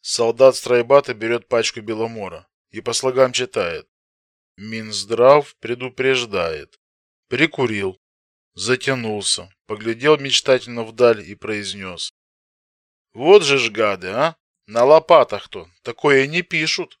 Солдат стройбата берет пачку беломора и по слогам читает. Минздрав предупреждает. Прикурил, затянулся, поглядел мечтательно вдаль и произнес. Вот же ж гады, а? На лопатах-то такое не пишут.